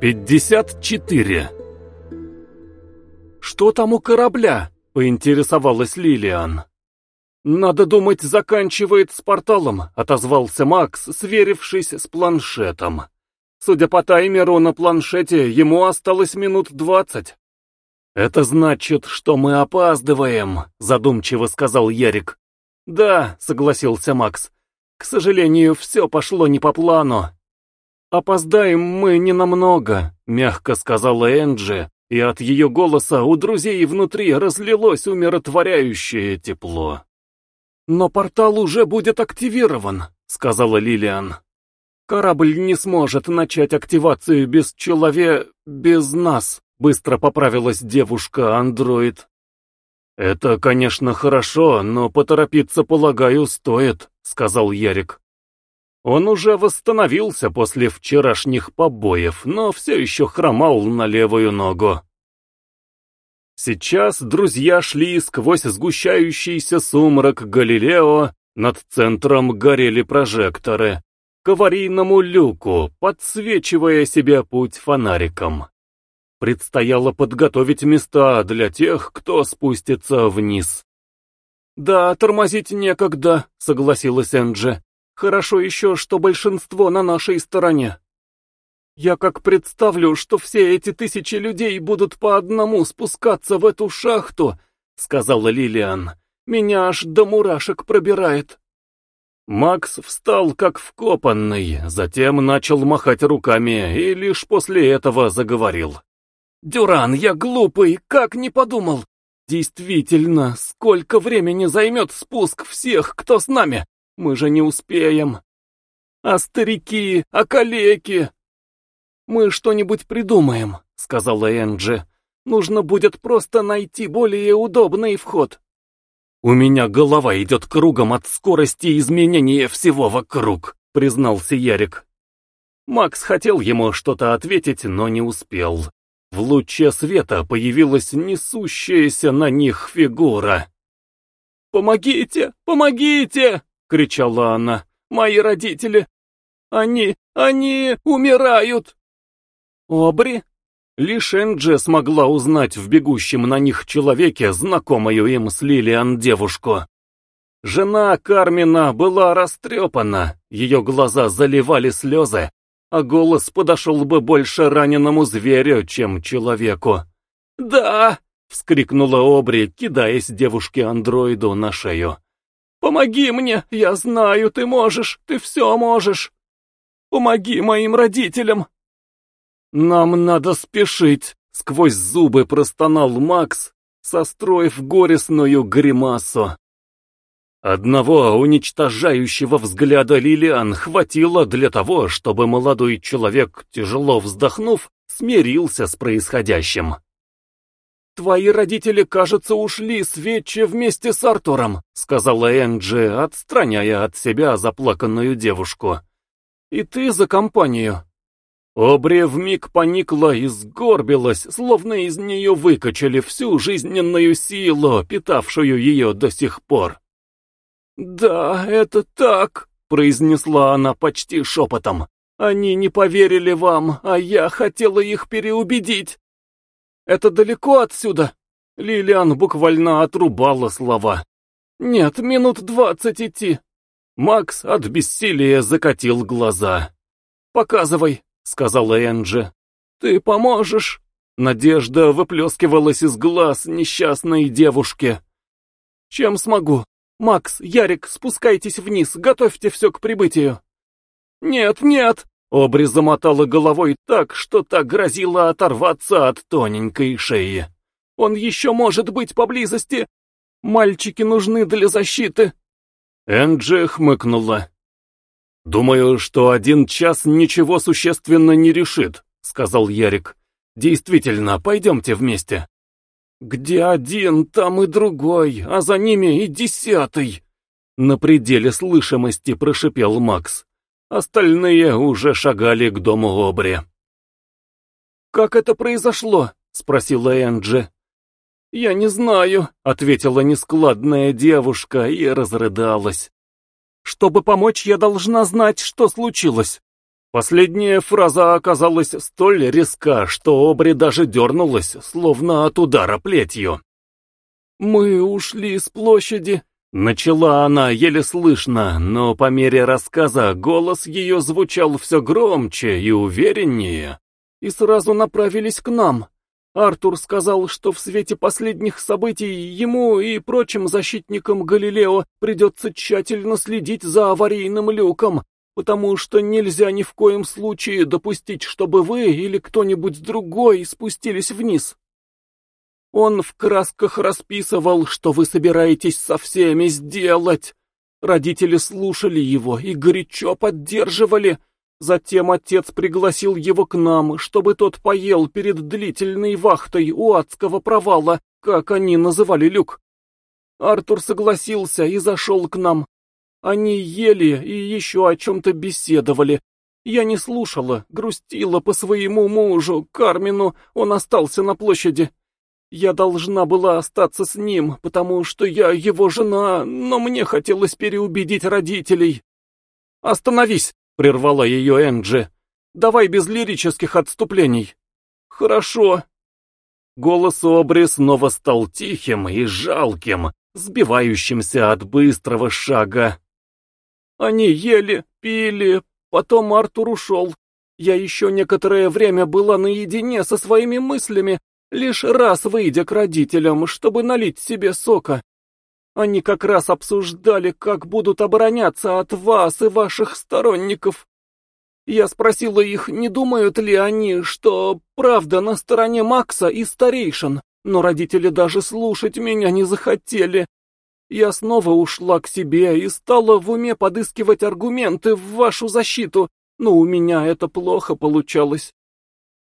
54. «Что там у корабля?» — поинтересовалась Лилиан. «Надо думать, заканчивает с порталом», — отозвался Макс, сверившись с планшетом. Судя по таймеру на планшете, ему осталось минут двадцать. «Это значит, что мы опаздываем», — задумчиво сказал Ярик. «Да», — согласился Макс. «К сожалению, все пошло не по плану. «Опоздаем мы ненамного», — мягко сказала Энджи, и от ее голоса у друзей внутри разлилось умиротворяющее тепло. «Но портал уже будет активирован», — сказала Лилиан. «Корабль не сможет начать активацию без человека... без нас», — быстро поправилась девушка-андроид. «Это, конечно, хорошо, но поторопиться, полагаю, стоит», — сказал Ярик. Он уже восстановился после вчерашних побоев, но все еще хромал на левую ногу. Сейчас друзья шли сквозь сгущающийся сумрак Галилео, над центром горели прожекторы, к аварийному люку, подсвечивая себе путь фонариком. Предстояло подготовить места для тех, кто спустится вниз. «Да, тормозить некогда», — согласилась Энджи. Хорошо еще, что большинство на нашей стороне. Я как представлю, что все эти тысячи людей будут по одному спускаться в эту шахту, сказала Лилиан. Меня аж до мурашек пробирает. Макс встал как вкопанный, затем начал махать руками и лишь после этого заговорил. «Дюран, я глупый, как не подумал! Действительно, сколько времени займет спуск всех, кто с нами? Мы же не успеем. А старики, а калеки? Мы что-нибудь придумаем, сказала Энджи. Нужно будет просто найти более удобный вход. У меня голова идет кругом от скорости изменения всего вокруг, признался Ярик. Макс хотел ему что-то ответить, но не успел. В луче света появилась несущаяся на них фигура. «Помогите! Помогите!» — кричала она. «Мои родители! Они... они умирают!» «Обри?» Лишь Энджи смогла узнать в бегущем на них человеке знакомую им с Лилиан девушку. Жена Кармина была растрепана, ее глаза заливали слезы, а голос подошел бы больше раненому зверю, чем человеку. «Да!» — вскрикнула Обри, кидаясь девушке-андроиду на шею. Помоги мне, я знаю, ты можешь, ты все можешь. Помоги моим родителям. Нам надо спешить, сквозь зубы простонал Макс, состроив горестную гримасу. Одного уничтожающего взгляда Лилиан хватило для того, чтобы молодой человек, тяжело вздохнув, смирился с происходящим. «Твои родители, кажется, ушли с Ветчи вместе с Артуром», сказала Энджи, отстраняя от себя заплаканную девушку. «И ты за компанию». Обри вмиг поникла и сгорбилась, словно из нее выкачали всю жизненную силу, питавшую ее до сих пор. «Да, это так», — произнесла она почти шепотом. «Они не поверили вам, а я хотела их переубедить. Это далеко отсюда?» Лилиан буквально отрубала слова. «Нет, минут двадцать идти». Макс от бессилия закатил глаза. «Показывай», — сказала Энджи. «Ты поможешь?» Надежда выплескивалась из глаз несчастной девушки. «Чем смогу? Макс, Ярик, спускайтесь вниз, готовьте все к прибытию». «Нет, нет!» Обри замотала головой так, что та грозила оторваться от тоненькой шеи. «Он еще может быть поблизости! Мальчики нужны для защиты!» Энджи хмыкнула. «Думаю, что один час ничего существенно не решит», — сказал Ярик. «Действительно, пойдемте вместе». «Где один, там и другой, а за ними и десятый!» На пределе слышимости прошипел Макс. Остальные уже шагали к дому Обри. «Как это произошло?» — спросила Энджи. «Я не знаю», — ответила нескладная девушка и разрыдалась. «Чтобы помочь, я должна знать, что случилось». Последняя фраза оказалась столь резка, что Обри даже дернулась, словно от удара плетью. «Мы ушли с площади», — начала она еле слышно, но по мере рассказа голос ее звучал все громче и увереннее, и сразу направились к нам. Артур сказал, что в свете последних событий ему и прочим защитникам Галилео придется тщательно следить за аварийным люком, потому что нельзя ни в коем случае допустить, чтобы вы или кто-нибудь другой спустились вниз. Он в красках расписывал, что вы собираетесь со всеми сделать. Родители слушали его и горячо поддерживали, Затем отец пригласил его к нам, чтобы тот поел перед длительной вахтой у адского провала, как они называли люк. Артур согласился и зашел к нам. Они ели и еще о чем-то беседовали. Я не слушала, грустила по своему мужу, Кармину, он остался на площади. Я должна была остаться с ним, потому что я его жена, но мне хотелось переубедить родителей. «Остановись!» — прервала ее Энджи. «Давай без лирических отступлений». «Хорошо». Голос Обри снова стал тихим и жалким, сбивающимся от быстрого шага. «Они ели, пили, потом Артур ушел. Я еще некоторое время была наедине со своими мыслями, лишь раз выйдя к родителям, чтобы налить себе сока. Они как раз обсуждали, как будут обороняться от вас и ваших сторонников. Я спросила их, не думают ли они, что правда на стороне Макса и старейшин, но родители даже слушать меня не захотели. Я снова ушла к себе и стала в уме подыскивать аргументы в вашу защиту, но у меня это плохо получалось.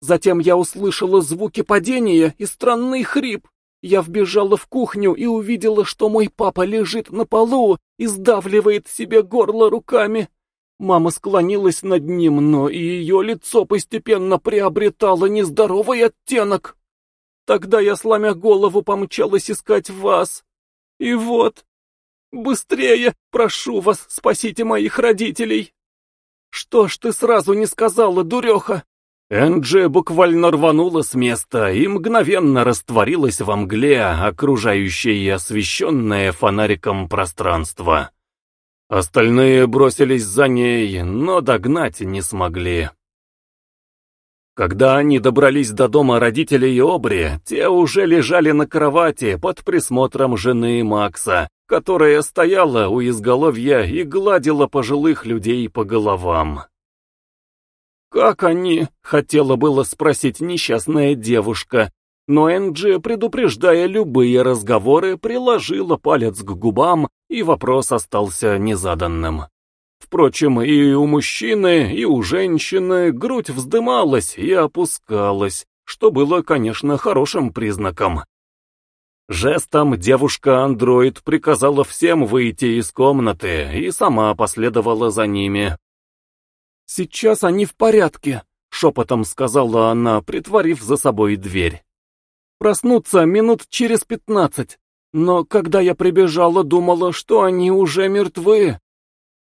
Затем я услышала звуки падения и странный хрип. Я вбежала в кухню и увидела, что мой папа лежит на полу и сдавливает себе горло руками. Мама склонилась над ним, но и ее лицо постепенно приобретало нездоровый оттенок. Тогда я, сломя голову, помчалась искать вас. И вот... Быстрее, прошу вас, спасите моих родителей. Что ж ты сразу не сказала, дуреха? Энджи буквально рванула с места и мгновенно растворилась во мгле, окружающей освещенное фонариком пространство. Остальные бросились за ней, но догнать не смогли. Когда они добрались до дома родителей Обри, те уже лежали на кровати под присмотром жены Макса, которая стояла у изголовья и гладила пожилых людей по головам. «Как они?» — хотела было спросить несчастная девушка, но Энджи, предупреждая любые разговоры, приложила палец к губам, и вопрос остался незаданным. Впрочем, и у мужчины, и у женщины грудь вздымалась и опускалась, что было, конечно, хорошим признаком. Жестом девушка-андроид приказала всем выйти из комнаты и сама последовала за ними. «Сейчас они в порядке», — шепотом сказала она, притворив за собой дверь. «Проснуться минут через пятнадцать, но когда я прибежала, думала, что они уже мертвы.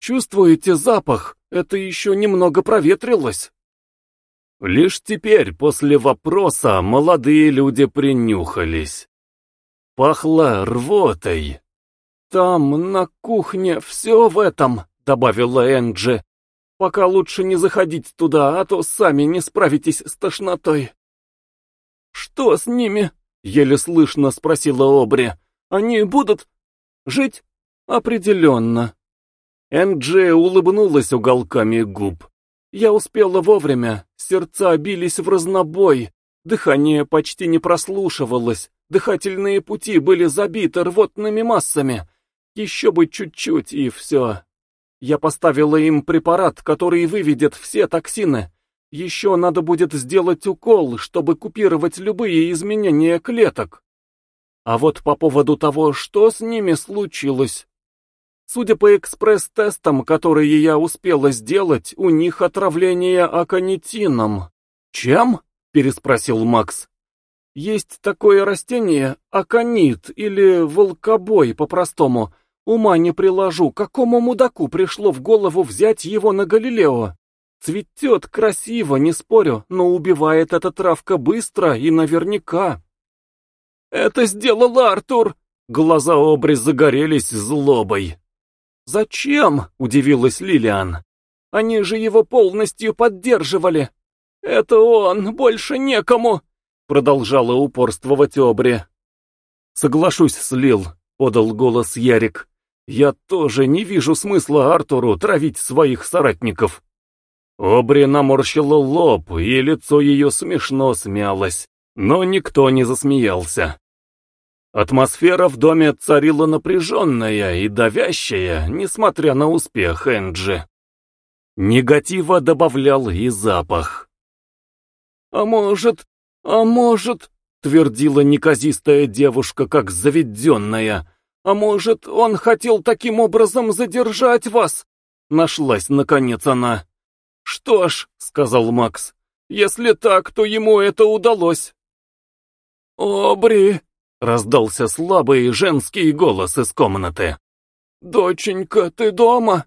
Чувствуете запах? Это еще немного проветрилось». Лишь теперь, после вопроса, молодые люди принюхались. Пахло рвотой. «Там, на кухне, все в этом», — добавила Энджи. Пока лучше не заходить туда, а то сами не справитесь с тошнотой. «Что с ними?» — еле слышно спросила Обри. «Они будут жить?» «Определенно». Энджи улыбнулась уголками губ. «Я успела вовремя, сердца бились в разнобой, дыхание почти не прослушивалось, дыхательные пути были забиты рвотными массами. Еще бы чуть-чуть, и все, я поставила им препарат, который выведет все токсины. Еще надо будет сделать укол, чтобы купировать любые изменения клеток. А вот по поводу того, что с ними случилось. Судя по экспресс-тестам, которые я успела сделать, у них отравление аконитином. «Чем?» — переспросил Макс. «Есть такое растение, аконит или волкобой по-простому, Ума не приложу, какому мудаку пришло в голову взять его на Галилео? Цветет красиво, не спорю, но убивает эта травка быстро и наверняка. «Это сделал Артур!» Глаза Обри загорелись злобой. «Зачем?» — удивилась Лилиан. «Они же его полностью поддерживали. Это он, больше некому!» Продолжала упорствовать Обри. «Соглашусь с Лил», — подал голос Ярик. «Я тоже не вижу смысла Артуру травить своих соратников». Обри наморщила лоб, и лицо ее смешно смялось, но никто не засмеялся. Атмосфера в доме царила напряженная и давящая, несмотря на успех Энджи. Негатива добавлял и запах. «А может, а может...» — твердила неказистая девушка, как заведенная. «А может, он хотел таким образом задержать вас?» Нашлась, наконец, она. «Что ж», — сказал Макс, — «если так, то ему это удалось». «Обри», — раздался слабый женский голос из комнаты. «Доченька, ты дома?»